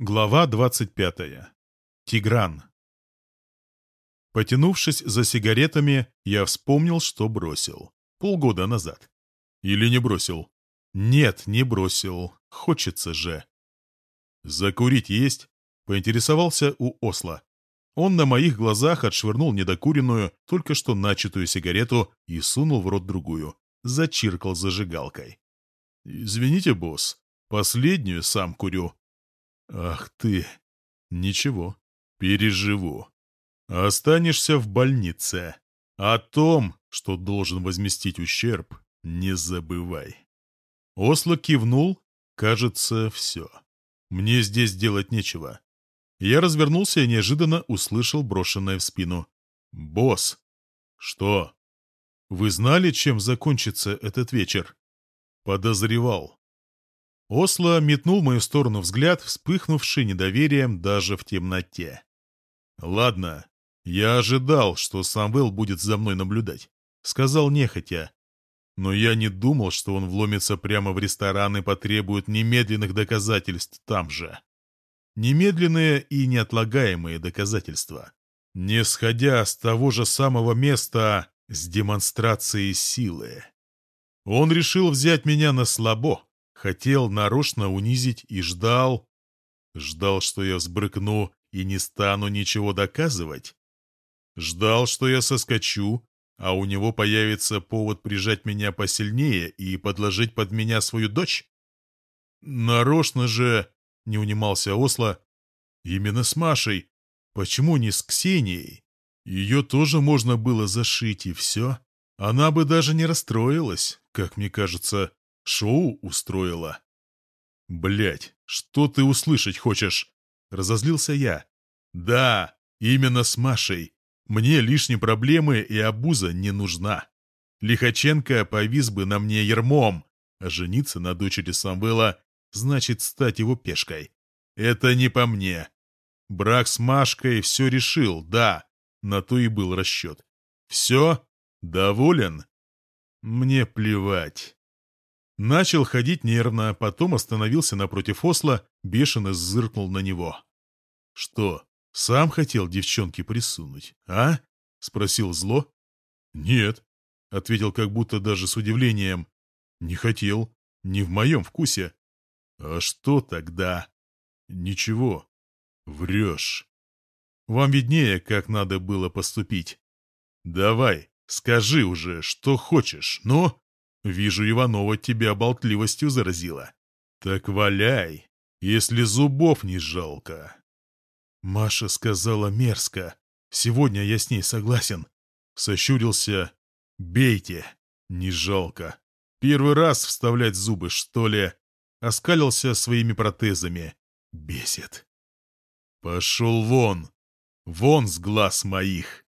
Глава 25. Тигран. Потянувшись за сигаретами, я вспомнил, что бросил. Полгода назад. Или не бросил? Нет, не бросил. Хочется же. «Закурить есть?» — поинтересовался у Осла. Он на моих глазах отшвырнул недокуренную, только что начатую сигарету и сунул в рот другую. Зачиркал зажигалкой. «Извините, босс, последнюю сам курю», Ах ты! Ничего, переживу. Останешься в больнице. О том, что должен возместить ущерб, не забывай. Осло кивнул. Кажется, все. Мне здесь делать нечего. Я развернулся и неожиданно услышал брошенное в спину. «Босс!» «Что?» «Вы знали, чем закончится этот вечер?» «Подозревал. Осло метнул в мою сторону взгляд, вспыхнувший недоверием даже в темноте. «Ладно, я ожидал, что Самвел будет за мной наблюдать», — сказал нехотя. «Но я не думал, что он вломится прямо в ресторан и потребует немедленных доказательств там же. Немедленные и неотлагаемые доказательства. Не сходя с того же самого места с демонстрацией силы. Он решил взять меня на слабо, Хотел нарочно унизить и ждал. Ждал, что я взбрыкну и не стану ничего доказывать. Ждал, что я соскочу, а у него появится повод прижать меня посильнее и подложить под меня свою дочь. Нарочно же, не унимался Осло, именно с Машей. Почему не с Ксенией? Ее тоже можно было зашить, и все. Она бы даже не расстроилась, как мне кажется. Шоу устроила. Блять, что ты услышать хочешь? Разозлился я. Да, именно с Машей. Мне лишние проблемы и обуза не нужна. Лихаченко повис бы на мне ермом, а жениться на дочери Самвела значит стать его пешкой. Это не по мне. Брак с Машкой все решил, да, на то и был расчет. Все? Доволен? Мне плевать. Начал ходить нервно, потом остановился напротив Осла, бешено зыркнул на него. «Что, сам хотел девчонке присунуть, а?» — спросил зло. «Нет», — ответил как будто даже с удивлением. «Не хотел, не в моем вкусе». «А что тогда?» «Ничего, врешь. Вам виднее, как надо было поступить. Давай, скажи уже, что хочешь, но...» Вижу, Иванова тебя болтливостью заразила. Так валяй, если зубов не жалко. Маша сказала мерзко. Сегодня я с ней согласен. Сощурился. Бейте, не жалко. Первый раз вставлять зубы, что ли? Оскалился своими протезами. Бесит. Пошел вон. Вон с глаз моих.